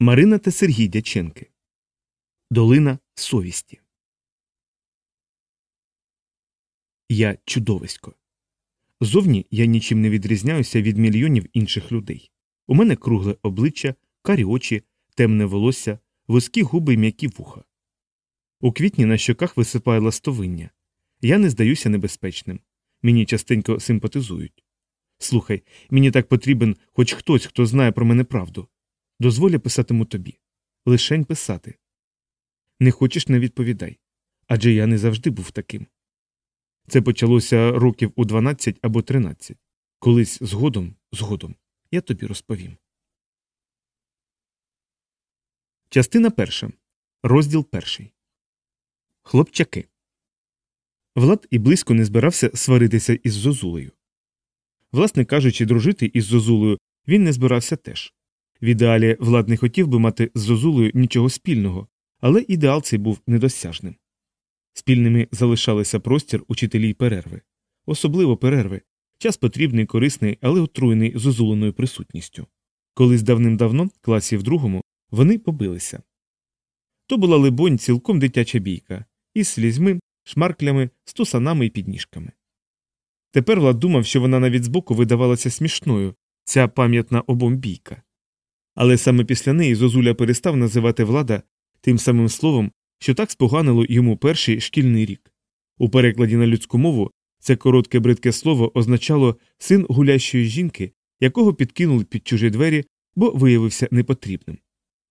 Марина та Сергій Дяченки. Долина совісті. Я чудовисько. Зовні я нічим не відрізняюся від мільйонів інших людей. У мене кругле обличчя, карі очі, темне волосся, вузькі губи й м'які вуха. У квітні на щоках висипає ластовиння. Я не здаюся небезпечним. Мені частенько симпатизують. Слухай, мені так потрібен хоч хтось, хто знає про мене правду. Дозволю писатиму тобі. Лишень писати. Не хочеш не відповідай. Адже я не завжди був таким. Це почалося років у 12 або 13. Колись згодом, згодом, я тобі розповім. Частина перша. Розділ перший. Хлопчаки. Влад і близько не збирався сваритися із Зозулею. Власне кажучи, дружити із Зозулею він не збирався теж. В ідеалі Влад не хотів би мати з Зозулею нічого спільного, але ідеал цей був недосяжним. Спільними залишалися простір учителі й перерви, особливо перерви, час потрібний, корисний, але отруєний зозуленою присутністю. Колись давним-давно, класі в другому, вони побилися. То була, либонь, цілком дитяча бійка, із слізьми, шмарклями, стусанами і підніжками. Тепер Влад думав, що вона навіть збоку видавалася смішною, ця пам'ятна обом бійка. Але саме після неї Зозуля перестав називати влада тим самим словом, що так споганило йому перший шкільний рік. У перекладі на людську мову це коротке бридке слово означало син гулящої жінки, якого підкинули під чужі двері, бо виявився непотрібним.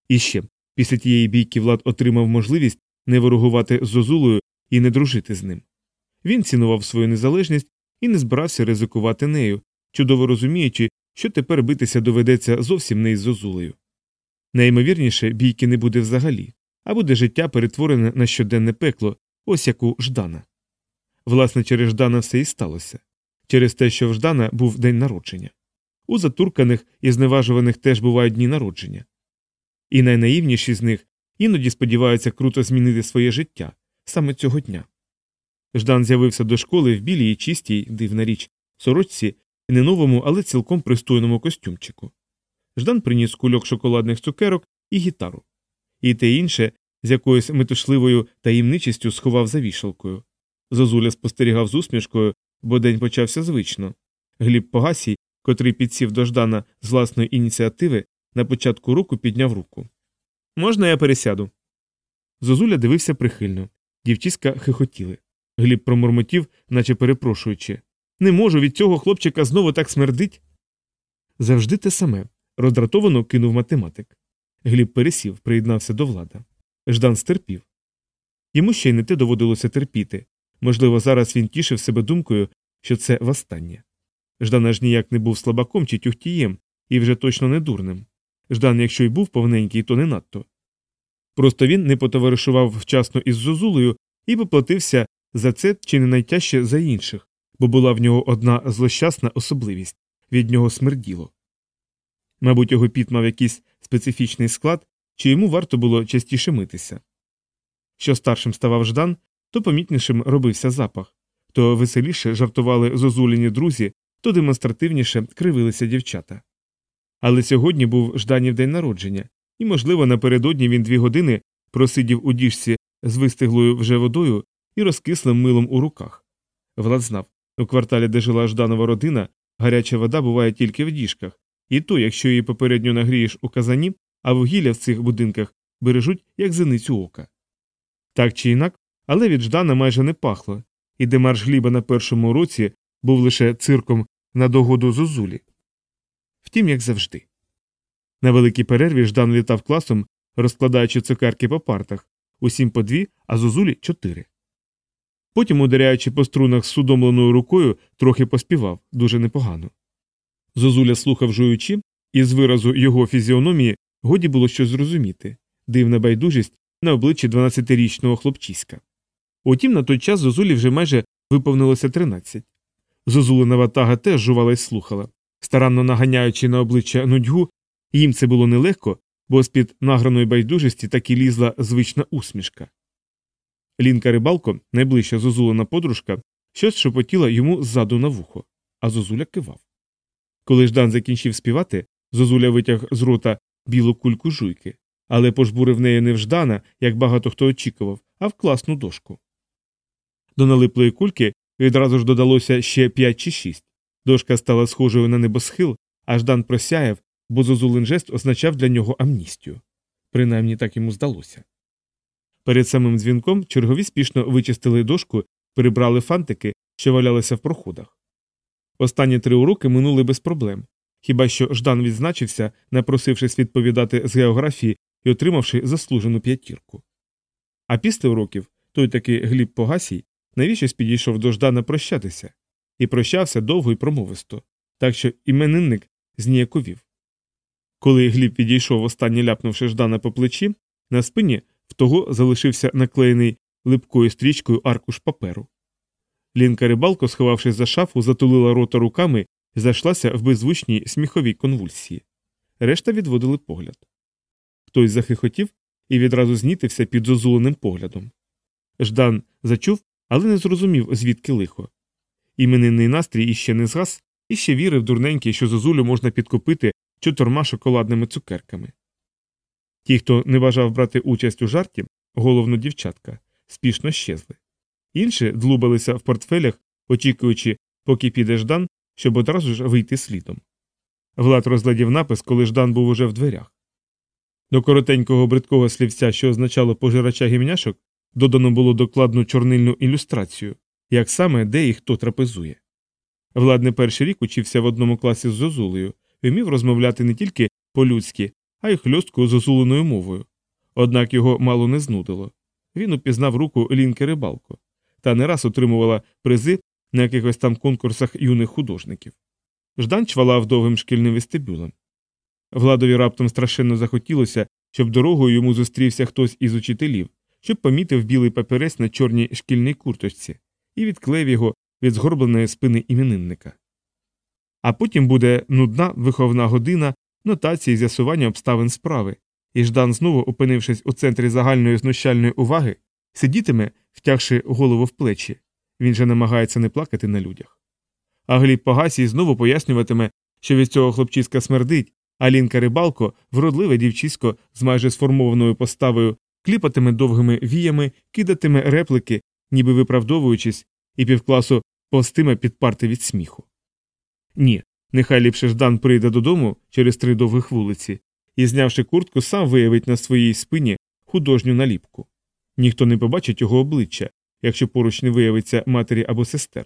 І ще, після тієї бійки Влад отримав можливість не ворогувати з Зозулею і не дружити з ним. Він цінував свою незалежність і не збирався ризикувати нею, чудово розуміючи, що тепер битися доведеться зовсім не із Зозулею. Найімовірніше, бійки не буде взагалі, а буде життя перетворене на щоденне пекло, ось як у Ждана. Власне, через Ждана все і сталося через те, що в Ждана був день народження. У затурканих і зневажуваних теж бувають дні народження. І найнаївніші з них іноді сподіваються круто змінити своє життя саме цього дня. Ждан з'явився до школи в білій і чистій, дивна річ, сорочці не новому, але цілком пристойному костюмчику. Ждан приніс кульок шоколадних цукерок і гітару. І те інше з якоюсь метушливою таємничістю сховав за вішалкою. Зозуля спостерігав з усмішкою, бо день почався звично. Гліб Погасій, котрий підсів до Ждана з власної ініціативи, на початку року підняв руку. Можна я пересяду? Зозуля дивився прихильно. Дівчиська хихотіли. Гліб промурмотів, наче перепрошуючи. Не можу від цього хлопчика знову так смердить. Завжди те саме. роздратовано кинув математик. Гліб пересів, приєднався до влада. Ждан стерпів. Йому ще й не те доводилося терпіти. Можливо, зараз він тішив себе думкою, що це востаннє. Ждан аж ніяк не був слабаком чи тюхтієм, і вже точно не дурним. Ждан, якщо й був повненький, то не надто. Просто він не потоваришував вчасно із Зозулею і поплатився за це чи не найтяжче за інших, бо була в нього одна злощасна особливість від нього смерділо. Мабуть, його піт мав якийсь специфічний склад, чи йому варто було частіше митися. Що старшим ставав Ждан, то помітнішим робився запах, то веселіше жартували зозуліні друзі, то демонстративніше кривилися дівчата. Але сьогодні був Жданів день народження, і, можливо, напередодні він дві години просидів у діжці з вистиглою вже водою і розкислим милом у руках. Влад знав у кварталі, де жила Жданова родина, гаряча вода буває тільки в діжках, і то, якщо її попередньо нагрієш у казані, а вугілля в цих будинках бережуть як зеницю ока. Так чи інак, але від Ждана майже не пахло, і демарш гліба на першому році був лише цирком на догоду зозулі. Втім, як завжди. На великій перерві Ждан літав класом, розкладаючи цукерки по партах, усім по дві, а зозулі чотири. Потім, ударяючи по струнах з судомленою рукою, трохи поспівав дуже непогано. Зозуля слухав жуючи, і з виразу його фізіономії годі було щось зрозуміти дивна байдужість на обличчі 12-річного хлопчиська. Утім, на той час Зозулі вже майже виповнилося 13. Зозулина ватага теж жувала й слухала, старанно наганяючи на обличчя нудьгу, їм це було нелегко, бо з під награної байдужості так і лізла звична усмішка. Лінка рибалко, найближча зозулина подружка, щось шепотіла йому ззаду на вухо, а зозуля кивав. Коли Ждан закінчив співати, зозуля витяг з рота білу кульку жуйки, але пожбурив нею не в Ждана, як багато хто очікував, а в класну дошку. До налиплої кульки відразу ж додалося ще п'ять чи шість. Дошка стала схожою на небосхил, а Ждан просяяв, бо зозулин жест означав для нього амністію. Принаймні так йому здалося. Перед самим дзвінком чергові спішно вичистили дошку, прибрали фантики, що валялися в проходах. Останні три уроки минули без проблем, хіба що Ждан відзначився, напросившись відповідати з географії і отримавши заслужену п'ятірку. А після уроків той таки Гліб Погасій навіщось підійшов до Ждана прощатися і прощався довго і промовисто, так що іменинник зніяковів. Коли Гліб підійшов, останнє ляпнувши Ждана по плечі, на спині того залишився наклеєний липкою стрічкою аркуш паперу. Лінка рибалко, сховавшись за шафу, затулила рота руками і зайшлася в беззвучній сміховій конвульсії. Решта відводили погляд. Хтось захихотів і відразу знітився під зозуленим поглядом. Ждан зачув, але не зрозумів, звідки лихо. Іменинний настрій іще не згас, і ще вірив дурненький, що зозулю можна підкупити чотирма шоколадними цукерками. Ті, хто не бажав брати участь у жарті, головно дівчатка, спішно щезли. Інші длубалися в портфелях, очікуючи, поки піде Ждан, щоб одразу ж вийти слідом. Влад розглядів напис, коли Ждан був уже в дверях. До коротенького бридкого слівця, що означало пожирача гімняшок, додано було докладну чорнильну ілюстрацію, як саме де і хто трапезує. Влад не перший рік учився в одному класі з Зозулею і вмів розмовляти не тільки по-людськи, а й хльосткою зозуленою мовою. Однак його мало не знудило. Він упізнав руку Лінки рибалко та не раз отримувала призи на якихось там конкурсах юних художників. Ждан чвалав довгим шкільним вестибюлем. Владові раптом страшенно захотілося, щоб дорогою йому зустрівся хтось із учителів, щоб помітив білий папірець на чорній шкільній курточці і відклеїв його від згорбленої спини іменинника. А потім буде нудна виховна година нотації з'ясування обставин справи, і Ждан, знову опинившись у центрі загальної знущальної уваги, сидітиме, втягши голову в плечі. Він же намагається не плакати на людях. А Гліб Погасій знову пояснюватиме, що від цього хлопчиська смердить, а Лінка рибалко, вродливе дівчисько з майже сформованою поставою, кліпатиме довгими віями, кидатиме реплики, ніби виправдовуючись, і півкласу повстиме під парти від сміху. Ні, нехай ліпше Ждан прийде додому через три довгих вулиці і, знявши куртку, сам виявить на своїй спині художню наліпку. Ніхто не побачить його обличчя, якщо поруч не виявиться матері або сестер.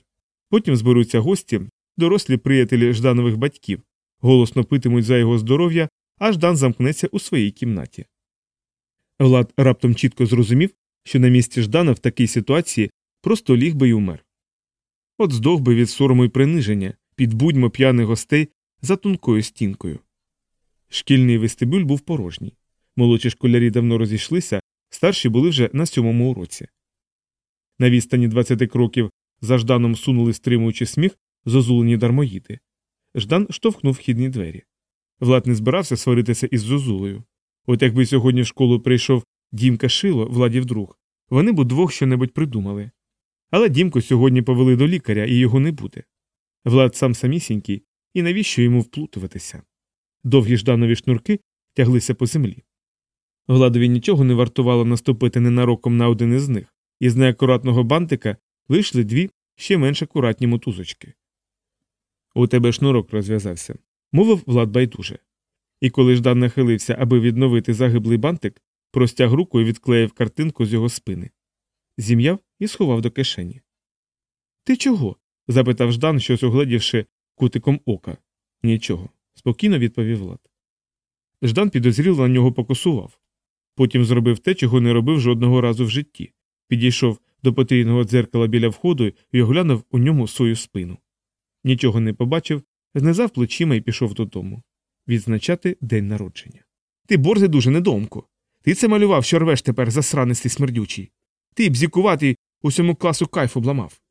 Потім зберуться гості, дорослі приятелі Жданових батьків, голосно питимуть за його здоров'я, а Ждан замкнеться у своїй кімнаті. Влад раптом чітко зрозумів, що на місці Ждана в такій ситуації просто ліг би й умер. От здох би від сорому й приниження, під будьмо п'яних гостей за тонкою стінкою. Шкільний вестибюль був порожній. Молодші школярі давно розійшлися, старші були вже на сьомому уроці. На відстані 20 кроків за Жданом сунули, стримуючи сміх, зозулені дармоїди. Ждан штовхнув вхідні двері. Влад не збирався сваритися із зозулею. От якби сьогодні в школу прийшов Дімка Шило, владів друг, вони б удвох щонебудь придумали. Але Дімку сьогодні повели до лікаря, і його не буде. Влад сам самісінький, і навіщо йому вплутуватися? Довгі жданові шнурки тяглися по землі. Владові нічого не вартувало наступити ненароком на один із них, і з неакуратного бантика вийшли дві ще менш акуратні мотузочки. У тебе шнурок розв'язався, мовив Влад байдуже. І коли Ждан нахилився, аби відновити загиблий бантик, простяг руку і відклеїв картинку з його спини. Зім'яв і сховав до кишені. Ти чого? Запитав Ждан, щось угледівши кутиком ока. Нічого, спокійно відповів Влад. Ждан підозріло на нього покусував. Потім зробив те, чого не робив жодного разу в житті. Підійшов до потрійного дзеркала біля входу і оглянув у ньому свою спину. Нічого не побачив, знизав плечима і пішов додому. Відзначати день народження. Ти борзи дуже недомко. Ти це малював, що рвеш тепер засранистий смердючий. Ти бзікуватий усьому класу кайф обламав.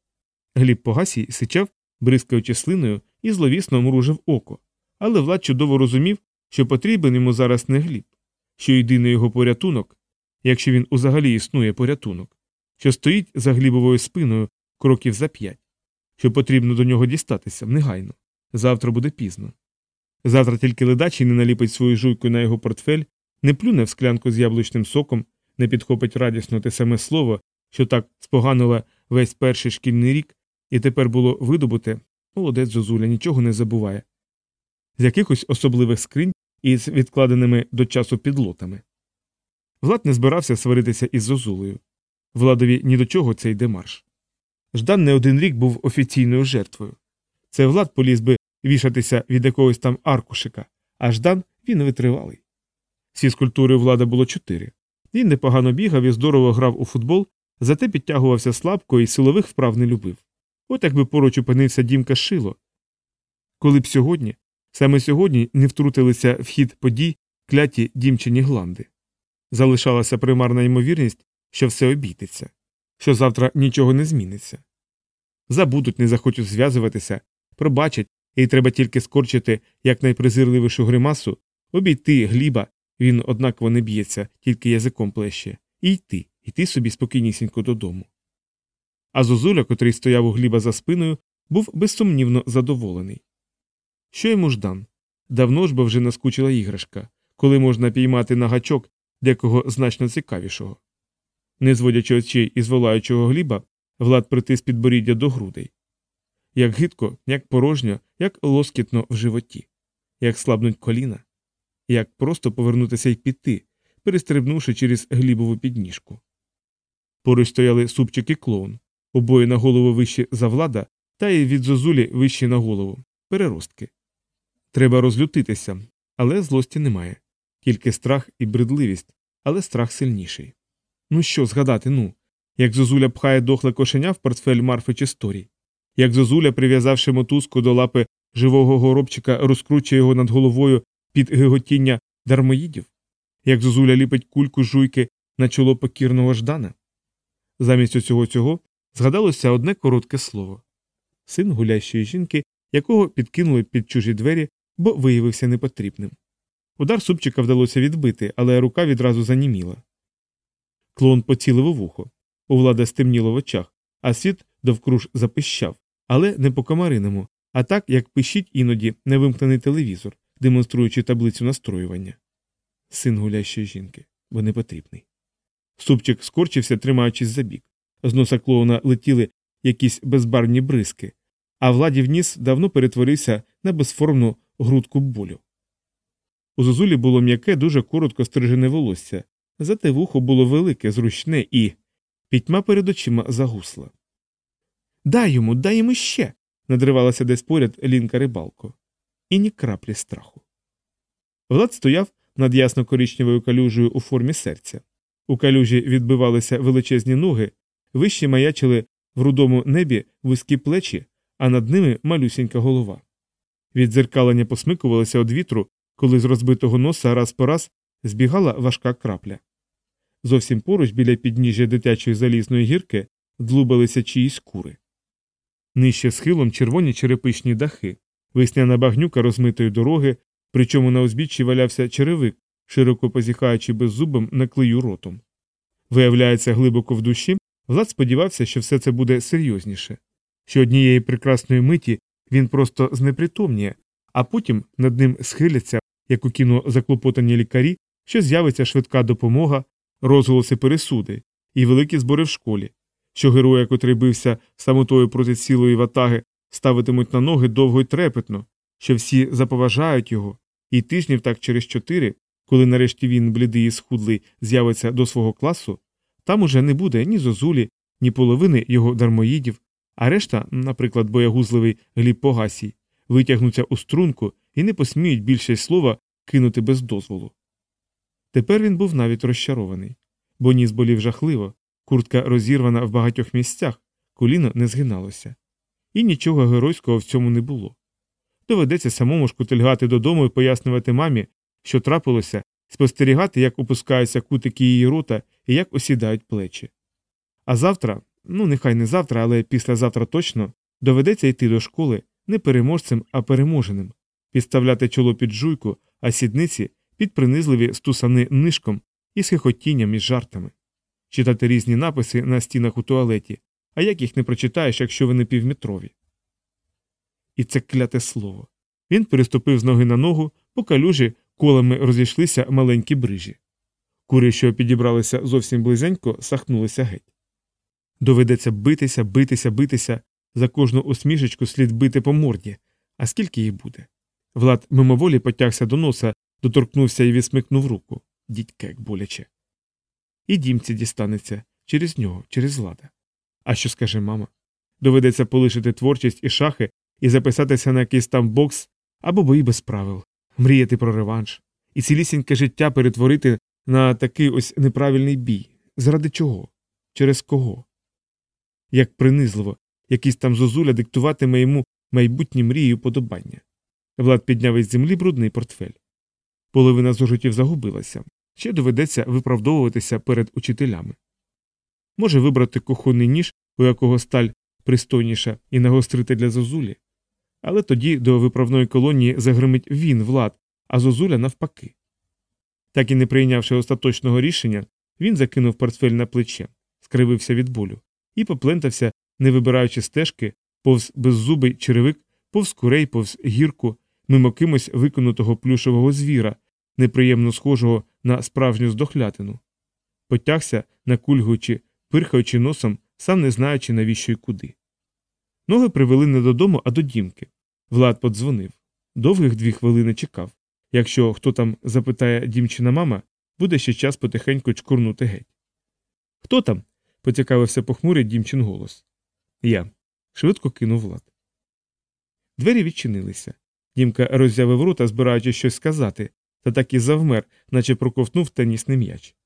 Гліб погасій сичав, бризкаючи слиною, і зловісно мружив око, але Влад чудово розумів, що потрібен йому зараз не гліб, що єдиний його порятунок, якщо він узагалі існує порятунок, що стоїть за глібовою спиною кроків за п'ять, що потрібно до нього дістатися негайно. Завтра буде пізно. Завтра тільки ледачий не наліпить свою жуйку на його портфель, не плюне в склянку з яблучним соком, не підхопить радісно те саме слово, що так споганило весь перший шкільний рік, і тепер було видобуте, молодець Зозуля нічого не забуває. З якихось особливих скринь із відкладеними до часу підлотами. Влад не збирався сваритися із Зозулею. Владові ні до чого цей демарш. Ждан не один рік був офіційною жертвою. Це Влад поліз би вішатися від якогось там аркушика, а Ждан він витривалий. З культури влада було чотири. Він непогано бігав і здорово грав у футбол, зате підтягувався слабко і силових вправ не любив. От якби поруч опинився дімка шило. Коли б сьогодні, саме сьогодні не втрутилися в хід подій кляті дімчині гланди. Залишалася примарна ймовірність, що все обійдеться, що завтра нічого не зміниться. Забудуть, не захочуть зв'язуватися, пробачать, і треба тільки скорчити якнайпризирливішу гримасу, обійти гліба, він однаково не б'ється, тільки язиком плеще, і йти, йти собі спокійнісінько додому. А Зозуля, котрий стояв у гліба за спиною, був безсумнівно задоволений. Що йому ждан? Давно ж бо вже наскучила іграшка, коли можна піймати на гачок декого значно цікавішого. Не зводячи очей із волаючого гліба, Влад притис підборіддя до грудей. Як гидко, як порожньо, як лоскітно в животі, як слабнуть коліна, як просто повернутися й піти, перестрибнувши через глібову підніжку. Поруч стояли супчик і клоун, обоє на голову вищі за влада, та й від зозулі вищі на голову, переростки. Треба розлютитися, але злості немає, тільки страх і бредливість, але страх сильніший. Ну що згадати, ну, як зозуля пхає дохле кошеня в портфель Марфи чи Сторі, як зозуля, прив'язавши мотузку до лапи живого горобчика, розкручує його над головою під гиготіння дармоїдів, як зозуля ліпить кульку жуйки на чоло покірного ждана. Замість усього цього згадалося одне коротке слово син гулящої жінки, якого підкинули під чужі двері, бо виявився непотрібним. Удар супчика вдалося відбити, але рука відразу заніміла. Клоун поцілив у вухо. У влада стемніло в очах, а світ довкруж запищав, але не по комариному, а так, як пищить іноді невимкнений телевізор, демонструючи таблицю настроювання. Син гулящої жінки, бо не потрібний. Супчик скорчився, тримаючись за бік. З носа клоуна летіли якісь безбарвні бризки, а владів ніс давно перетворився на безформну грудку болю. У зозулі було м'яке, дуже коротко стрижене волосся, зате вухо було велике, зручне і. Пітьма перед очима загусла. Дай йому, дай йому ще. надривалася десь поряд лінка рибалко. І ні краплі страху. Влад стояв над ясно коричневою калюжею у формі серця. У калюжі відбивалися величезні ноги, вищі маячили в рудому небі вузькі плечі, а над ними малюсінька голова. Від дзеркалення посмикувалися від вітру, коли з розбитого носа раз по раз збігала важка крапля. Зовсім поруч біля підніжжя дитячої залізної гірки длубалися чиїсь кури. Нижче схилом червоні черепичні дахи, весняна багнюка розмитої дороги, причому на узбіччі валявся черевик, широко позіхаючи беззубим на клею ротом. Виявляється, глибоко в душі, Влад сподівався, що все це буде серйозніше, що однієї прекрасної миті він просто знепритомніє, а потім над ним схиляться, як у кіно заклопотані лікарі, що з'явиться швидка допомога, розголоси пересуди і великі збори в школі, що героя, котрий бився самотою проти цілої ватаги, ставитимуть на ноги довго й трепетно, що всі заповажають його, і тижнів так через чотири, коли нарешті він, блідий і схудлий, з'явиться до свого класу, там уже не буде ні зозулі, ні половини його дармоїдів, а решта, наприклад, боягузливий гліб Погасій, витягнуться у струнку і не посміють більше слова кинути без дозволу. Тепер він був навіть розчарований, бо ніс болів жахливо, куртка розірвана в багатьох місцях, коліно не згиналося. І нічого геройського в цьому не було. Доведеться самому шкутильгати додому і пояснювати мамі, що трапилося, спостерігати, як опускаються кутики її рота і як осідають плечі. А завтра, ну нехай не завтра, але післязавтра точно, доведеться йти до школи не переможцем, а переможеним, підставляти чоло під жуйку, а сідниці під принизливі стусани нишком і схихотінням із жартами, читати різні написи на стінах у туалеті, а як їх не прочитаєш, якщо вони півметрові. І це кляте слово. Він переступив з ноги на ногу, по калюжі колами розійшлися маленькі брижі. Кури, що підібралися зовсім близенько, сахнулися геть. Доведеться битися, битися, битися. За кожну усмішечку слід бити по морді. А скільки їх буде? Влад мимоволі потягся до носа, доторкнувся і відсмикнув руку. Дідька, як боляче. І дімці дістанеться через нього, через влада. А що скаже мама? Доведеться полишити творчість і шахи і записатися на якийсь там бокс або бої без правил, мріяти про реванш, і цілісіньке життя перетворити на такий ось неправильний бій. Заради чого? Через кого? Як принизливо, якийсь там зозуля диктуватиме йому майбутні мрії уподобання. Влад підняв із землі брудний портфель. Половина зожитів загубилася, ще доведеться виправдовуватися перед учителями. Може вибрати кухонний ніж, у якого сталь пристойніша, і нагострити для зозулі. Але тоді до виправної колонії загримить він, влад, а зозуля навпаки. Так і не прийнявши остаточного рішення, він закинув портфель на плече, скривився від болю і поплентався, не вибираючи стежки, повз беззубий черевик, повз курей, повз гірку, мимо кимось виконутого плюшового звіра, неприємно схожого на справжню здохлятину. Потягся, накульгуючи, пирхаючи носом, сам не знаючи, навіщо й куди. Ноги привели не додому, а до дімки. Влад подзвонив. Довгих дві хвилини чекав. Якщо хто там запитає дімчина мама, буде ще час потихеньку чкурнути геть. Хто там? поцікавився похмурий дімчин голос. Я. швидко кинув Влад. Двері відчинилися. Дімка роззявив рота, збираючи щось сказати, та так і завмер, наче проковтнув тенісний м'яч.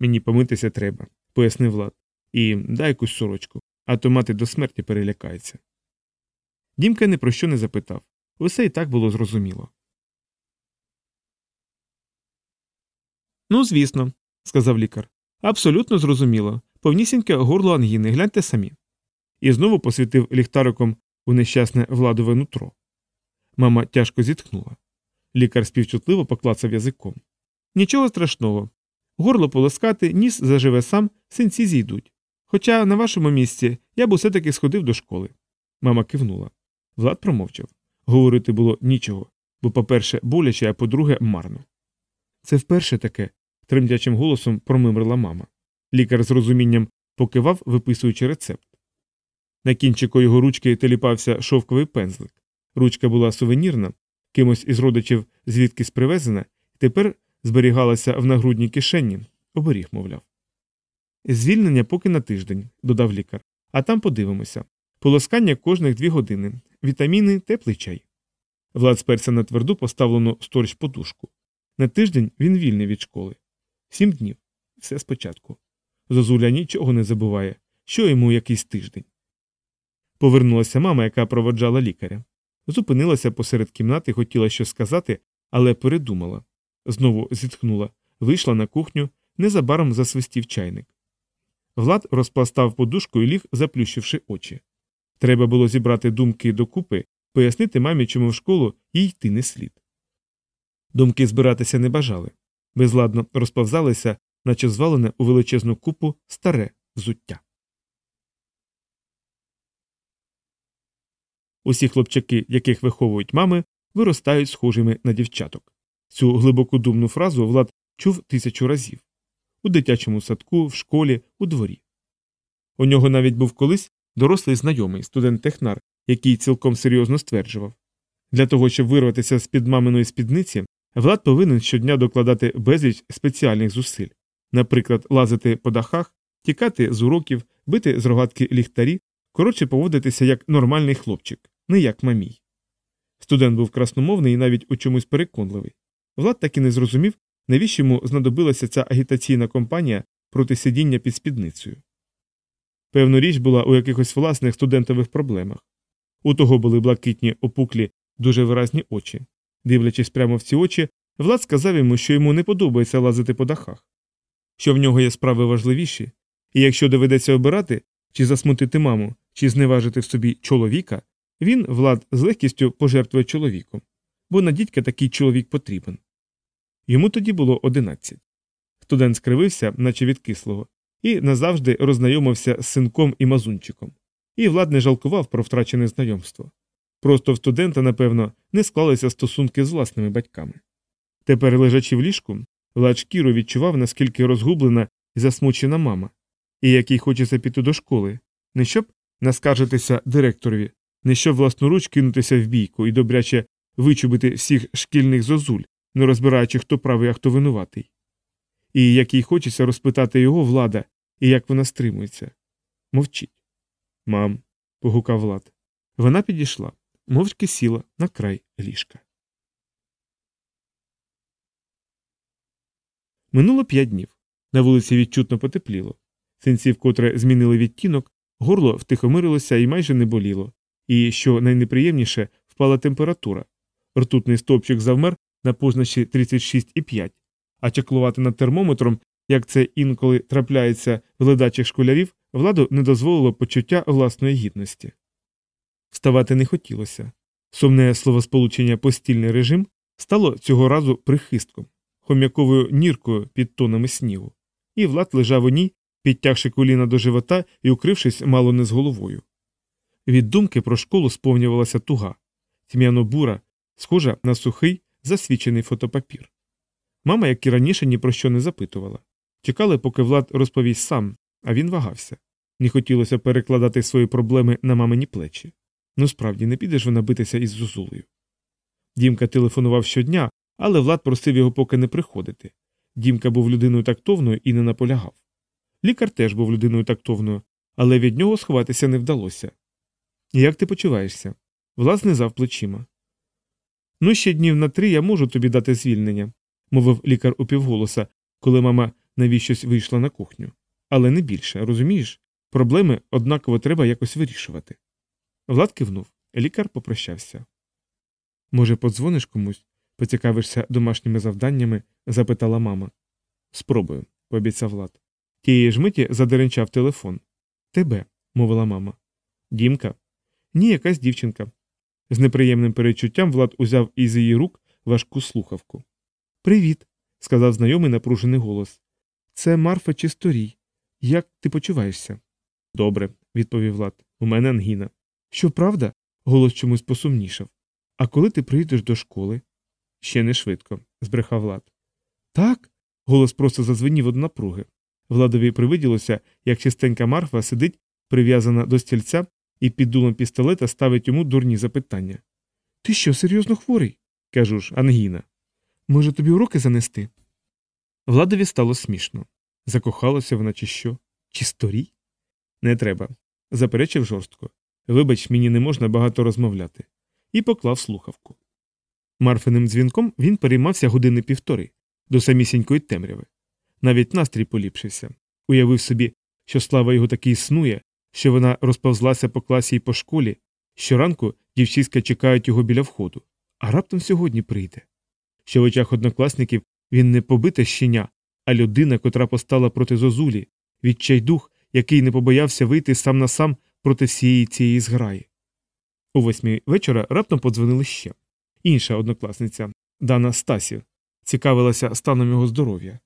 Мені помитися треба, пояснив Влад. І дай якусь сорочку, а то мати до смерті перелякається. Дімка ні про що не запитав. Усе і так було зрозуміло. Ну, звісно, сказав лікар. Абсолютно зрозуміло. Повнісіньке горло ангіни, гляньте самі. І знову посвітив ліхтариком у нещасне владове нутро. Мама тяжко зітхнула. Лікар співчутливо поклацав язиком. Нічого страшного. Горло полоскати, ніс заживе сам, синці зійдуть. Хоча на вашому місці я б усе таки сходив до школи. Мама кивнула. Влад промовчав. Говорити було нічого, бо, по-перше, боляче, а по-друге, марно. Це вперше таке, тремтячим голосом промимрила мама. Лікар з розумінням покивав, виписуючи рецепт. На кінчику його ручки теліпався шовковий пензлик. Ручка була сувенірна, кимось із родичів звідкись привезена, тепер зберігалася в нагрудній кишені, оберіг, мовляв. Звільнення поки на тиждень, додав лікар, а там подивимося. Полоскання кожних дві години, вітаміни, теплий чай. Влад сперся на тверду поставлену сторч подушку. На тиждень він вільний від школи. Сім днів. Все спочатку. Зозуля нічого не забуває, що йому якийсь тиждень. Повернулася мама, яка проводжала лікаря. Зупинилася посеред кімнати, хотіла щось сказати, але передумала. Знову зітхнула, вийшла на кухню, незабаром засвистів чайник. Влад розпластав подушку і ліг, заплющивши очі. Треба було зібрати думки докупи, пояснити мамі, чому в школу їй йти не слід. Думки збиратися не бажали, безладно розповзалися, наче звалене у величезну купу старе взуття. Усі хлопчаки, яких виховують мами, виростають схожими на дівчаток. Цю глибоку думну фразу Влад чув тисячу разів у дитячому садку, в школі, у дворі. У нього навіть був колись дорослий знайомий, студент технар, який цілком серйозно стверджував для того, щоб вирватися з під маминої спідниці, Влад повинен щодня докладати безліч спеціальних зусиль, наприклад, лазити по дахах, тікати з уроків, бити з рогатки ліхтарі, коротше поводитися як нормальний хлопчик, не як мамій. Студент був красномовний і навіть у чомусь переконливий. Влад так і не зрозумів, навіщо йому знадобилася ця агітаційна кампанія проти сидіння під спідницею. Певна річ була у якихось власних студентових проблемах. У того були блакитні опуклі, дуже виразні очі. Дивлячись прямо в ці очі, Влад сказав йому, що йому не подобається лазити по дахах, що в нього є справи важливіші, і якщо доведеться обирати, чи засмутити маму, чи зневажити в собі чоловіка, він, Влад, з легкістю пожертвує чоловіком, бо на дідька такий чоловік потрібен. Йому тоді було одинадцять. Студент скривився, наче від кислого, і назавжди роззнайомився з синком і мазунчиком. І Влад не жалкував про втрачене знайомство. Просто в студента, напевно, не склалися стосунки з власними батьками. Тепер, лежачи в ліжку, Влад шкіру відчував, наскільки розгублена і засмучена мама, і як їй хочеться піти до школи, не щоб наскаржитися директорові, не щоб власноруч кинутися в бійку і добряче вичубити всіх шкільних зозуль, не розбираючи, хто правий, а хто винуватий. І як їй хочеться розпитати його влада, і як вона стримується. Мовчить. Мам, погукав Влад. Вона підійшла, мовчки сіла на край ліжка. Минуло п'ять днів. На вулиці відчутно потепліло. Синці вкотре змінили відтінок, горло втихомирилося і майже не боліло. І, що найнеприємніше, впала температура. Ртутний стовпчик завмер на позначі 36,5, а чаклувати над термометром, як це інколи трапляється в ледачих школярів, владу не дозволило почуття власної гідності. Вставати не хотілося. Сумне словосполучення постільний режим стало цього разу прихистком, хом'яковою ніркою під тонами снігу, і Влад лежав у ній, підтягши коліна до живота і укрившись мало не з головою. Від думки про школу сповнювалася туга, тьмяно бура, схожа на сухий, засвічений фотопапір. Мама, як і раніше, ні про що не запитувала. Чекали, поки Влад розповість сам, а він вагався. Не хотілося перекладати свої проблеми на мамині плечі. Ну справді не підеш вона битися із Зозулею. Дімка телефонував щодня, але Влад просив його поки не приходити. Дімка був людиною тактовною і не наполягав. Лікар теж був людиною тактовною, але від нього сховатися не вдалося. Як ти почуваєшся? Влад знизав плечима. Ну, ще днів на три я можу тобі дати звільнення, мовив лікар упівголоса, коли мама навіщось вийшла на кухню. Але не більше, розумієш? Проблеми однаково треба якось вирішувати. Влад кивнув. Лікар попрощався. Може, подзвониш комусь, поцікавишся домашніми завданнями? запитала мама. Спробую, пообіцяв Влад. Тієї ж миті задеренчав телефон. Тебе, мовила мама. Дімка? Ні, якась дівчинка. З неприємним перечуттям Влад узяв із її рук важку слухавку. Привіт, сказав знайомий напружений голос. Це Марфа Чисторій. Як ти почуваєшся? Добре, відповів Влад. У мене ангіна. Що правда? Голос чомусь посумнішав. А коли ти приїдеш до школи? Ще не швидко, збрехав Влад. Так. Голос просто зазвенів од напруги. Владові привиділося, як чистенька Марфа сидить, прив'язана до стільця, і під дулом пістолета ставить йому дурні запитання. Ти що, серйозно хворий? кажу ж, ангіна. Може, тобі уроки занести? Владові стало смішно. Закохалося вона, чи що? Чи сторій? Не треба. Заперечив жорстко. Вибач, мені не можна багато розмовляти. І поклав слухавку. Марфиним дзвінком він переймався години півтори, до самісінької темряви. Навіть настрій поліпшився. Уявив собі, що слава його таки існує, що вона розповзлася по класі і по школі, щоранку дівчиська чекають його біля входу, а раптом сьогодні прийде. Що в очах однокласників він не побите щеня, а людина, котра постала проти зозулі, відчайдух, який не побоявся вийти сам на сам проти всієї цієї зграї. У восьмій вечора раптом подзвонили ще. Інша однокласниця, Дана Стасів, цікавилася станом його здоров'я.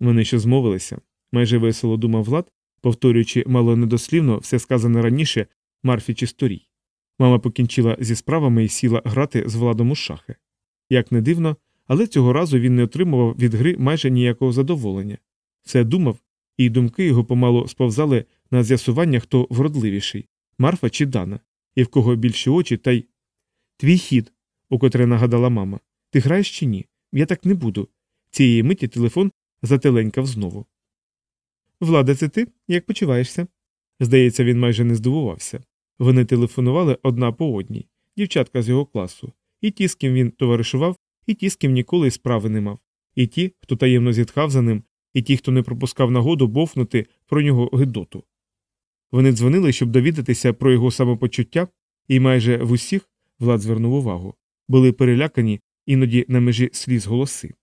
Вони ще змовилися, майже весело думав Влад, повторюючи мало недослівно все сказане раніше Марфі чи сторій. Мама покінчила зі справами і сіла грати з владом у шахи. Як не дивно, але цього разу він не отримував від гри майже ніякого задоволення. Все думав, і думки його помалу сповзали на з'ясування, хто вродливіший Марфа чи Дана, і в кого більші очі, та й. Твій хід, укотре нагадала мама. Ти граєш чи ні? Я так не буду. Цієї миті телефон зателенькав знову. Влада, це ти? Як почуваєшся? Здається, він майже не здивувався. Вони телефонували одна по одній, дівчатка з його класу, і ті, з ким він товаришував, і ті, з ким ніколи справи не мав, і ті, хто таємно зітхав за ним, і ті, хто не пропускав нагоду бовкнути про нього гидоту. Вони дзвонили, щоб довідатися про його самопочуття, і майже в усіх Влад звернув увагу, були перелякані іноді на межі сліз голоси.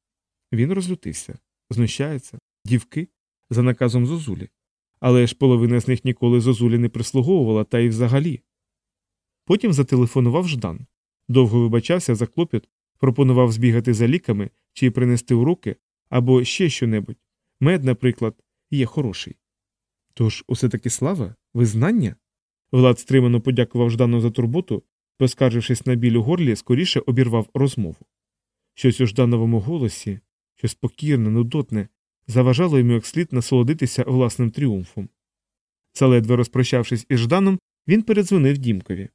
Він розлютився, знущається, дівки за наказом Зозулі. Але ж половина з них ніколи Зозулі не прислуговувала, та й взагалі. Потім зателефонував Ждан. Довго вибачався за клопіт, пропонував збігати за ліками чи принести уроки або ще щонебудь. Мед, наприклад, є хороший. Тож усе таки слава, визнання? Влад стримано подякував Ждану за турботу, поскаржившись на біль у горлі, скоріше обірвав розмову. Щось у Ждановому голосі, що спокірне, нудотне, заважало йому як слід насолодитися власним тріумфом. Заледве розпрощавшись із Жданом, він передзвонив Дімкові.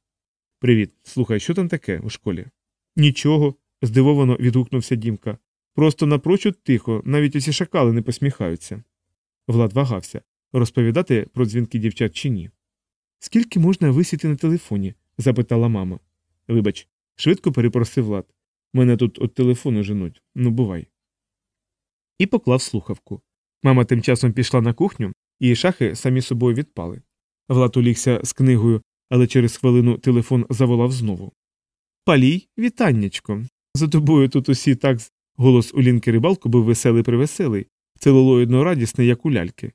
Привіт, слухай, що там таке у школі? Нічого, здивовано відгукнувся Дімка. Просто напрочуд тихо, навіть усі шакали не посміхаються. Влад вагався розповідати про дзвінки дівчат чи ні. Скільки можна висіти на телефоні? запитала мама. Вибач, швидко перепросив Влад. Мене тут від телефону женуть, ну бувай. І поклав слухавку. Мама тим часом пішла на кухню, і шахи самі собою відпали. Влад улігся з книгою, але через хвилину телефон заволав знову. Палій, вітаннячко. За тобою тут усі так. Голос у лінки рибалку був веселий привеселий, целулоїдно радісний, як у ляльки.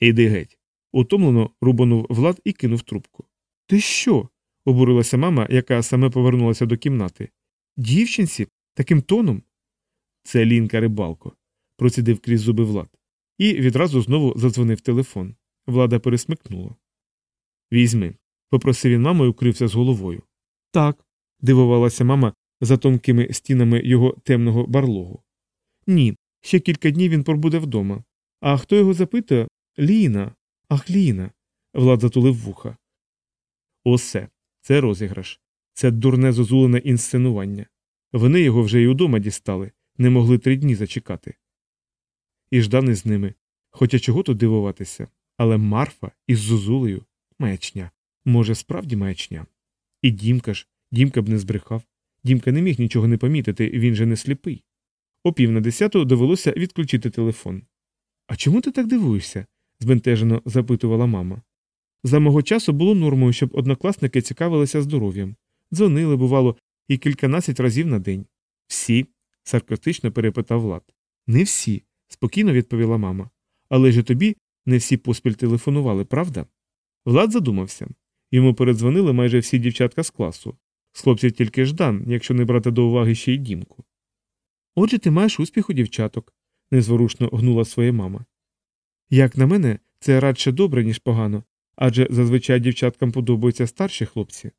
Іди геть. Утомлено рубанув Влад і кинув трубку. Ти що? обурилася мама, яка саме повернулася до кімнати. Дівчинці, таким тоном? Це лінка рибалко, процідив крізь зуби Влад. І відразу знову задзвонив телефон. Влада пересмикнула. Візьми, попросив він маму і укрився з головою. Так, дивувалася мама за тонкими стінами його темного барлогу. Ні, ще кілька днів він пробуде вдома. А хто його запитує? Ліна. Ах, Ліна. Влад затулив вуха. Осе, це розіграш. Це дурне зозулене інсценування. Вони його вже й удома дістали, не могли три дні зачекати. І ждани з ними. Хоча чого тут дивуватися. Але Марфа із Зозулею маячня. Може, справді маячня. І Дімка ж, Дімка б не збрехав. Дімка не міг нічого не помітити, він же не сліпий. О пів на десяту довелося відключити телефон. А чому ти так дивуєшся? збентежено запитувала мама. За мого часу було нормою, щоб однокласники цікавилися здоров'ям. Дзвонили, бувало, і кільканадцять разів на день. Всі? саркастично перепитав Влад. Не всі, спокійно відповіла мама. Але ж тобі не всі поспіль телефонували, правда? Влад задумався. Йому передзвонили майже всі дівчатка з класу. З хлопців тільки Ждан, якщо не брати до уваги ще й дімку. Отже, ти маєш успіх у дівчаток, незворушно гнула своя мама. Як на мене, це радше добре, ніж погано, адже зазвичай дівчаткам подобаються старші хлопці.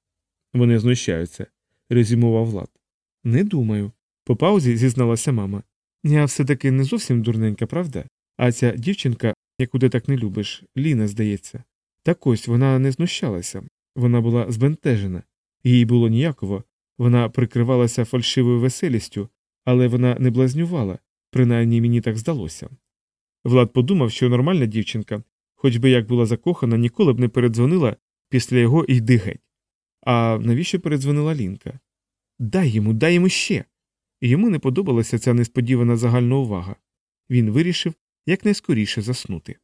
Вони знущаються, резюмував Влад. Не думаю. По паузі зізналася мама. Я все таки не зовсім дурненька, правда? А ця дівчинка, яку ти так не любиш, Ліна, здається. Так ось вона не знущалася, вона була збентежена, їй було ніяково, вона прикривалася фальшивою веселістю, але вона не блазнювала, принаймні мені так здалося. Влад подумав, що нормальна дівчинка, хоч би як була закохана, ніколи б не передзвонила після його йди геть. А навіщо передзвонила Лінка? Дай йому, дай йому ще. Йому не подобалася ця несподівана загальна увага. Він вирішив якнайскоріше заснути.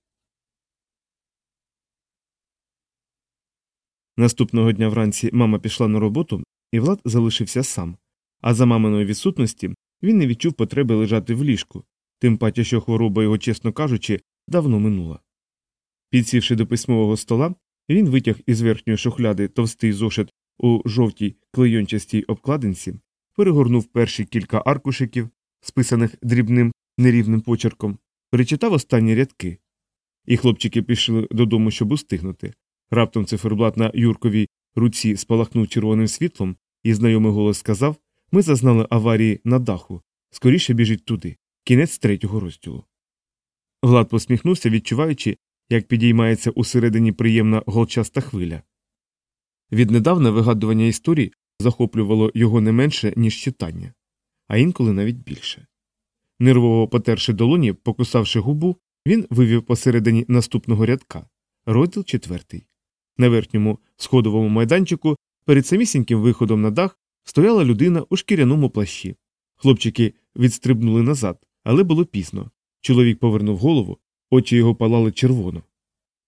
Наступного дня вранці мама пішла на роботу, і Влад залишився сам. А за маминої відсутності він не відчув потреби лежати в ліжку, тим паче, що хвороба його, чесно кажучи, давно минула. Підсівши до письмового стола, він витяг із верхньої шухляди товстий зошит у жовтій клейончастій обкладинці, перегорнув перші кілька аркушиків, списаних дрібним нерівним почерком, перечитав останні рядки. І хлопчики пішли додому, щоб устигнути. Раптом циферблат на Юрковій руці спалахнув червоним світлом, і знайомий голос сказав Ми зазнали аварії на даху. Скоріше біжіть туди. Кінець третього розділу. Влад посміхнувся, відчуваючи, як підіймається усередині приємна голчаста хвиля. Віднедавна вигадування історій захоплювало його не менше, ніж читання, а інколи навіть більше. Нервово потерши долоні, покусавши губу, він вивів посередині наступного рядка розділ четвертий. На верхньому сходовому майданчику перед самісіньким виходом на дах стояла людина у шкіряному плащі. Хлопчики відстрибнули назад, але було пізно. Чоловік повернув голову, очі його палали червоно.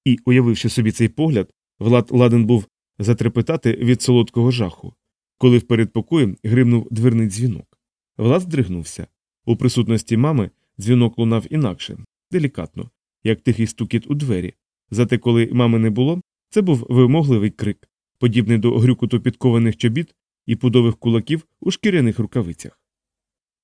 І, уявивши собі цей погляд, Влад ладен був затрепетати від солодкого жаху, коли в передпокої гримнув дверний дзвінок. Влад здригнувся. У присутності мами дзвінок лунав інакше, делікатно, як тихий стукіт у двері. Зате, коли мами не було, це був вимогливий крик, подібний до грюкоту підкованих чобіт і пудових кулаків у шкіряних рукавицях.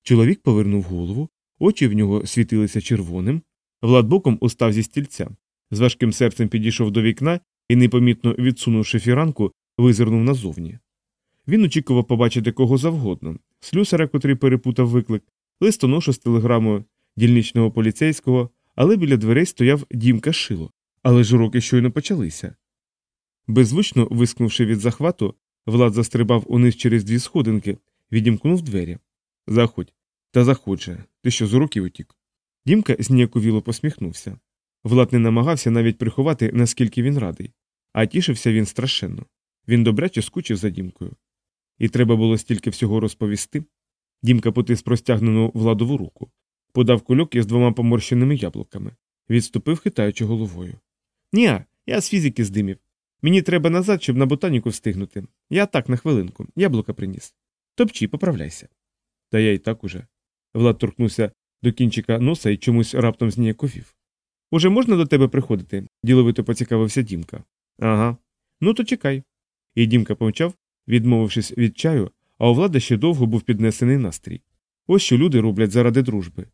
Чоловік повернув голову, очі в нього світилися червоним, Влад боком устав зі стільця, з важким серцем підійшов до вікна і, непомітно відсунувши фіранку, визирнув назовні. Він очікував побачити кого завгодно слюсара, котрий перепутав виклик, листоношу з телеграмою дільничного поліцейського, але біля дверей стояв дімка шило. Але ж уроки щойно почалися. Беззвучно вискнувши від захвату, Влад застрибав униз через дві сходинки, відімкнув двері. Заходь. Та заходже. Ти що з уроків утік? Дімка зніяковіло посміхнувся. Влад не намагався навіть приховати, наскільки він радий, а тішився він страшенно. Він добряче скучив за дімкою. І треба було стільки всього розповісти. Дімка потис простягнену владову руку, подав кульок із двома поморщеними яблуками, відступив, хитаючи головою. Ні, я з фізики здимів. Мені треба назад, щоб на ботаніку встигнути. Я так на хвилинку, яблука приніс. Топчі, поправляйся. Та я й так уже. Влад торкнувся до кінчика носа і чомусь раптом зніяковів. Уже можна до тебе приходити? діловито поцікавився Дімка. Ага. Ну то чекай. І Дімка помчав, відмовившись від чаю, а у влади ще довго був піднесений настрій. Ось що люди роблять заради дружби.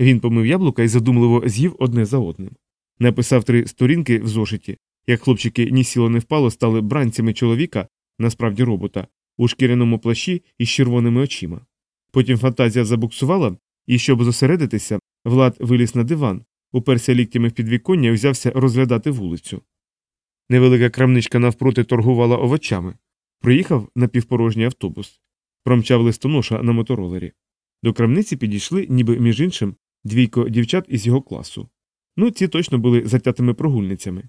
Він помив яблука і задумливо з'їв одне за одним. Написав три сторінки в зошиті, як хлопчики ні сіло не впало стали бранцями чоловіка, насправді робота, у шкіряному плащі із червоними очима. Потім фантазія забуксувала, і, щоб зосередитися, Влад виліз на диван, уперся ліктями в підвіконня і взявся розглядати вулицю. Невелика крамничка навпроти торгувала овочами. Приїхав напівпорожній автобус, промчав листоноша на моторолері. До крамниці підійшли, ніби між іншим, двійко дівчат із його класу. Ну, ці точно були затятими прогульницями.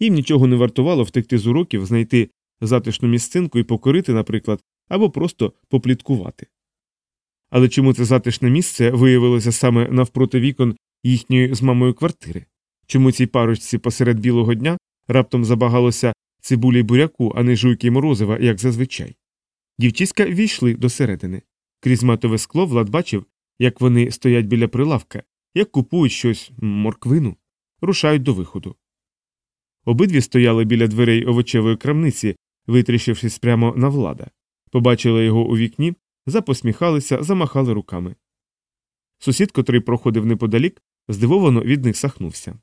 Їм нічого не вартувало втекти з уроків, знайти затишну місцинку і покорити, наприклад, або просто попліткувати. Але чому це затишне місце виявилося саме навпроти вікон їхньої з мамою квартири? Чому цій парочці посеред білого дня раптом забагалося цибулі й буряку, а не жуйки морозива, як зазвичай? Дівчиська війшли до середини. Крізь матове скло Влад бачив, як вони стоять біля прилавка, як купують щось морквину, рушають до виходу. Обидві стояли біля дверей овочевої крамниці, витріщившись прямо на влада. Побачили його у вікні, запосміхалися, замахали руками. Сусід, котрий проходив неподалік, здивовано від них сахнувся.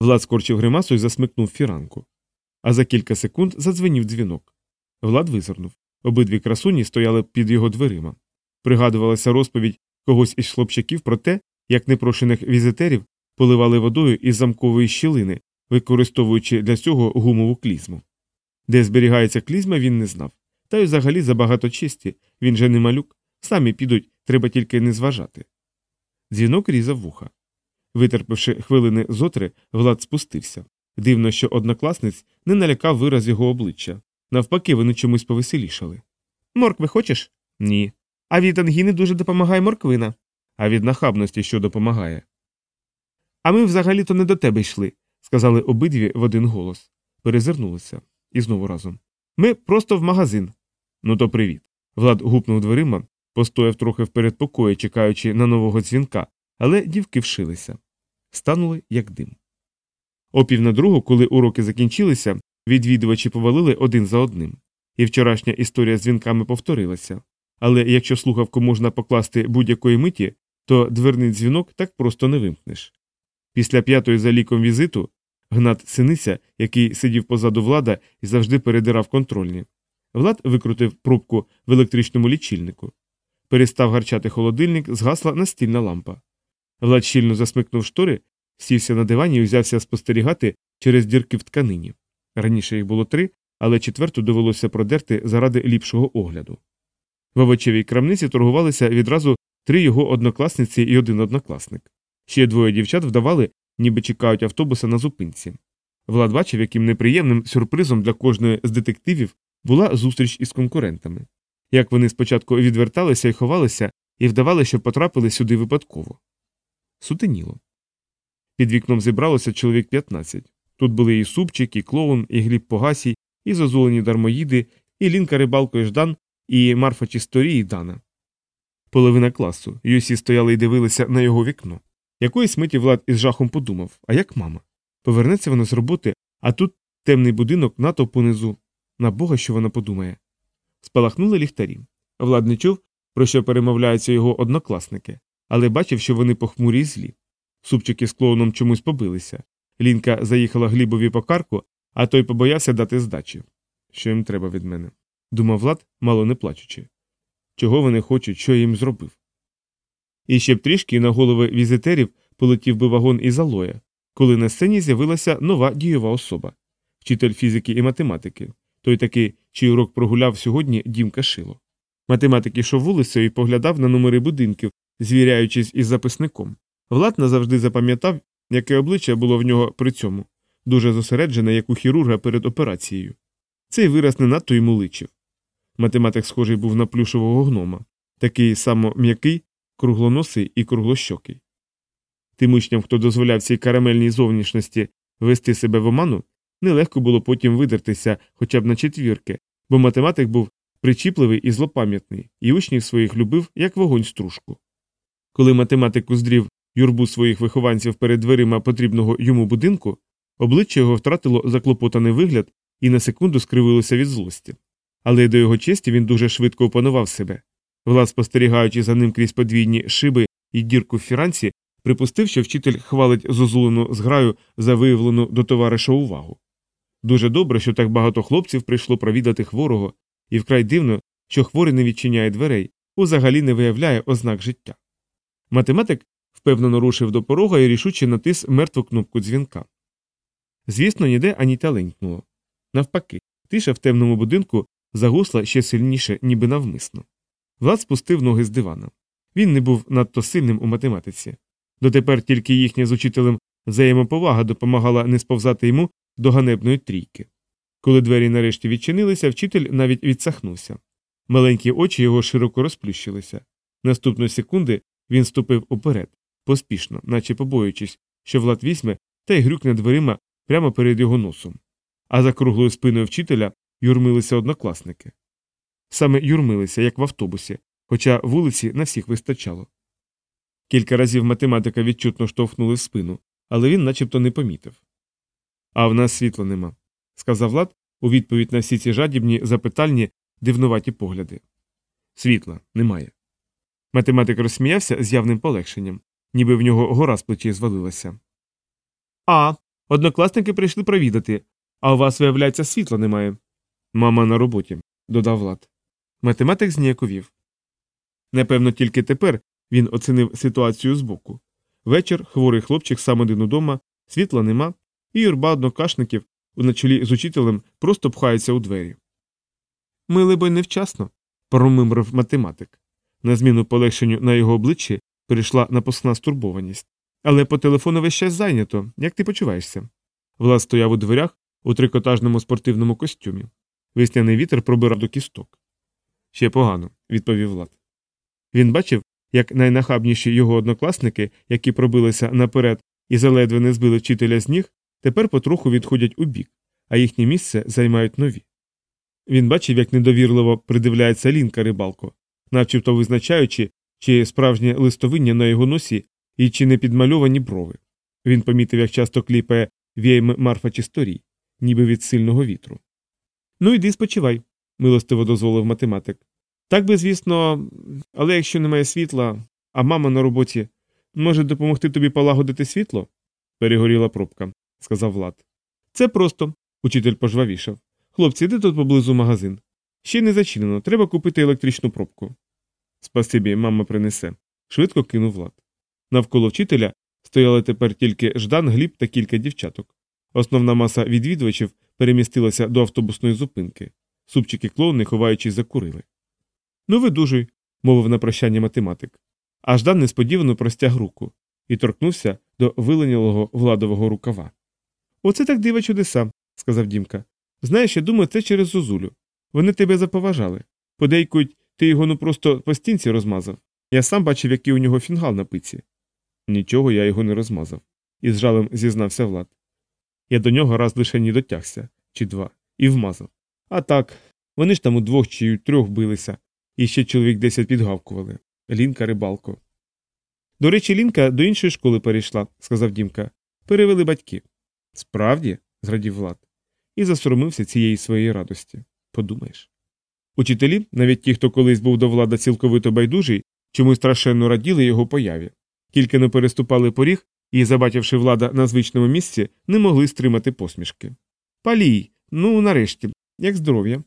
Влад скорчив гримасу і засмикнув фіранку. А за кілька секунд задзвенів дзвінок. Влад визирнув. Обидві красуні стояли під його дверима. Пригадувалася розповідь когось із хлопчаків про те, як непрошених візитерів поливали водою із замкової щілини, використовуючи для цього гумову клізму. Де зберігається клізма, він не знав. Та й взагалі забагато честі, він же не малюк, самі підуть, треба тільки не зважати. Дзвінок різав вуха. Витерпивши хвилини зотри, Влад спустився. Дивно, що однокласниць не налякав вираз його обличчя. Навпаки, вони чомусь повеселішали. Моркви хочеш? Ні. А від ангіни дуже допомагає морквина. А від нахабності що допомагає. А ми взагалі то не до тебе йшли, сказали обидві в один голос. Перезирнулися. І знову разом. Ми просто в магазин. Ну то привіт. Влад гупнув дверима, постояв трохи в передпокої, чекаючи на нового дзвінка, але дівки вшилися. Станули, як дим. О пів на другу, коли уроки закінчилися, відвідувачі повалили один за одним. І вчорашня історія з дзвінками повторилася. Але якщо слухавку можна покласти будь-якої миті, то дверний дзвінок так просто не вимкнеш. Після п'ятої за ліком візиту Гнат синися, який сидів позаду влада і завжди передирав контрольні. Влад викрутив пробку в електричному лічильнику. Перестав гарчати холодильник, згасла настільна лампа. Влад щільно засмикнув штори, сівся на дивані і взявся спостерігати через дірки в тканині. Раніше їх було три, але четверту довелося продерти заради ліпшого огляду. В овочевій крамниці торгувалися відразу три його однокласниці і один однокласник. Ще двоє дівчат вдавали, ніби чекають автобуса на зупинці. Влад бачив, яким неприємним сюрпризом для кожної з детективів була зустріч із конкурентами, як вони спочатку відверталися і ховалися і вдавали, що потрапили сюди випадково. Сутеніло. Під вікном зібралося чоловік 15. Тут були і супчик, і клоун, і гліб Погасій, і зозулені дармоїди, і Лінка Рибалко і Ждан, і Марфа Чисторі, і Дана. Половина класу, і усі стояли і дивилися на його вікно. Якоїсь миті Влад із жахом подумав а як мама? Повернеться вона з роботи, а тут темний будинок натовп унизу. На бога, що вона подумає. Спалахнули ліхтарі. Влад не чув, про що перемовляються його однокласники, але бачив, що вони похмурі й злі. Супчики з клоуном чомусь побилися. Лінка заїхала глібові по карку, а той побоявся дати здачі. Що їм треба від мене? думав Влад, мало не плачучи. Чого вони хочуть, що я їм зробив? І ще б трішки на голови візитерів полетів би вагон із алоя, коли на сцені з'явилася нова дієва особа вчитель фізики і математики, той такий, чий урок прогуляв сьогодні Дімка Шило. Математик ішов вулицею і поглядав на номери будинків, звіряючись із записником. Влад назавжди запам'ятав, яке обличчя було в нього при цьому, дуже зосереджене, як у хірурга перед операцією. Цей вираз не надто йому личив. Математик схожий був на плюшового гнома, такий само м'який, круглоносий і круглощокий. Тим учням, хто дозволяв цій карамельній зовнішності вести себе в оману, нелегко було потім видертися хоча б на четвірки, бо математик був причіпливий і злопам'ятний, і учнів своїх любив, як вогонь стружку. Коли математик уздрів юрбу своїх вихованців перед дверима потрібного йому будинку, обличчя його втратило заклопотаний вигляд і на секунду скривилося від злості. Але до його честі він дуже швидко опанував себе. Влад, спостерігаючи за ним крізь подвійні шиби і дірку в фіранці, припустив, що вчитель хвалить зозулену зграю за виявлену до товариша увагу. Дуже добре, що так багато хлопців прийшло провідати хворого, і вкрай дивно, що хворий не відчиняє дверей, узагалі не виявляє ознак життя. Математик впевнено рушив до порога і рішуче натис мертву кнопку дзвінка. Звісно, ніде ані таленькнуло. Навпаки, тиша в темному будинку загусла ще сильніше, ніби навмисно. Влад спустив ноги з дивана. Він не був надто сильним у математиці. Дотепер тільки їхня з учителем взаємоповага допомагала не сповзати йому до ганебної трійки. Коли двері нарешті відчинилися, вчитель навіть відсахнувся. Маленькі очі його широко розплющилися. Наступної секунди він ступив уперед, поспішно, наче побоюючись, що Влад візьме та й грюкне дверима прямо перед його носом. А за круглою спиною вчителя юрмилися однокласники. Саме юрмилися, як в автобусі, хоча вулиці на всіх вистачало. Кілька разів математика відчутно штовхнули в спину, але він начебто не помітив. А в нас світла нема, сказав Влад у відповідь на всі ці жадібні, запитальні, дивнуваті погляди. Світла немає. Математик розсміявся з явним полегшенням, ніби в нього гора з плечей звалилася. А, однокласники прийшли провідати, а у вас, виявляється, світла немає. Мама на роботі, додав Влад. Математик зніяковів. Напевно, тільки тепер він оцінив ситуацію збоку. Вечір, хворий хлопчик сам один удома, світла нема, і юрба однокашників на чолі з учителем просто пхається у двері. Ми, либонь, невчасно, промимрив математик. На зміну полегшенню на його обличчі перейшла напускна стурбованість. Але по телефону весь час зайнято. Як ти почуваєшся? Влад стояв у дверях у трикотажному спортивному костюмі. Весняний вітер пробирав до кісток. Ще погано, відповів Влад. Він бачив, як найнахабніші його однокласники, які пробилися наперед і заледве не збили вчителя з ніг, тепер потроху відходять у бік, а їхнє місце займають нові. Він бачив, як недовірливо придивляється лінка рибалко, начебто визначаючи, чи справжнє листовиння на його носі і чи не підмальовані брови. Він помітив, як часто кліпає віями Марфа Чисторій, ніби від сильного вітру. Ну, йди спочивай, милостиво дозволив математик. Так би, звісно, але якщо немає світла, а мама на роботі може допомогти тобі полагодити світло? перегоріла пробка, сказав Влад. Це просто, учитель пожвавішав. Хлопці, де тут поблизу магазин? Ще не зачинено, треба купити електричну пробку. Спасибі, мама принесе, швидко кинув Влад. Навколо вчителя стояли тепер тільки Ждан, Гліб та кілька дівчаток. Основна маса відвідувачів перемістилася до автобусної зупинки. Супчики клоуни, ховаючись, закурили. Ну, видужуй, мовив на прощання математик. А Ждан несподівано простяг руку і торкнувся до виленілого владового рукава. Оце так дива чудеса, сказав Дімка. Знаєш, я думаю, це через Зозулю. Вони тебе заповажали. Подейкують, ти його ну просто по стінці розмазав. Я сам бачив, який у нього фінгал на пиці. Нічого я його не розмазав, із жалем зізнався Влад. Я до нього раз лише не дотягся, чи два, і вмазав. А так, вони ж там удвох чи у трьох билися, і ще чоловік десять підгавкували. Лінка рибалко. До речі, Лінка до іншої школи перейшла, сказав Дімка. Перевели батьки. Справді, зрадів Влад, і засоромився цієї своєї радості. Подумаєш. Учителі, навіть ті, хто колись був до влада цілковито байдужий, чомусь страшенно раділи його появі. Тільки не переступали поріг і, забачивши влада на звичному місці, не могли стримати посмішки. Палій, ну нарешті, як здоров'я.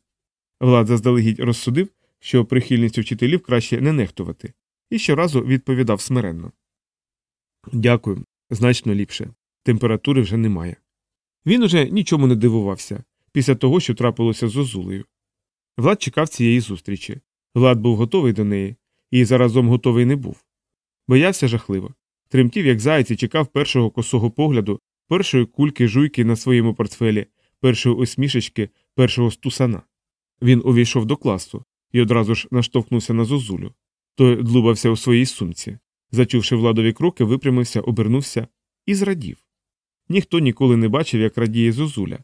Влад заздалегідь розсудив, що прихильністю вчителів краще не нехтувати, і щоразу відповідав смиренно. Дякую, значно ліпше. Температури вже немає. Він уже нічому не дивувався після того, що трапилося з Озулею. Влад чекав цієї зустрічі. Влад був готовий до неї, і заразом готовий не був. Боявся жахливо. Тремтів, як заяць, і чекав першого косого погляду, першої кульки жуйки на своєму портфелі, першої усмішечки, першого стусана. Він увійшов до класу і одразу ж наштовхнувся на зозулю. Той длубався у своїй сумці. Зачувши владові кроки, випрямився, обернувся і зрадів. Ніхто ніколи не бачив, як радіє зозуля.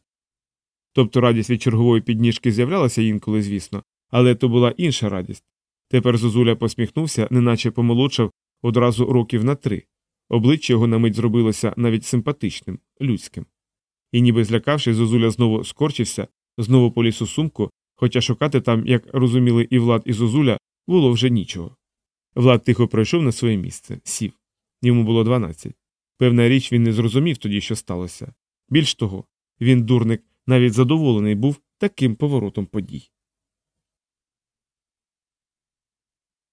Тобто радість від чергової підніжки з'являлася інколи, звісно, але то була інша радість. Тепер зозуля посміхнувся, неначе помолодшав одразу років на три. Обличчя його на мить зробилося навіть симпатичним, людським. І ніби злякавшись, зозуля знову скорчився, знову поліз у сумку, хоча шукати там, як розуміли і Влад, і зозуля, було вже нічого. Влад тихо пройшов на своє місце, сів. Йому було дванадцять. Певна річ, він не зрозумів тоді, що сталося. Більш того, він, дурник, навіть задоволений був таким поворотом подій.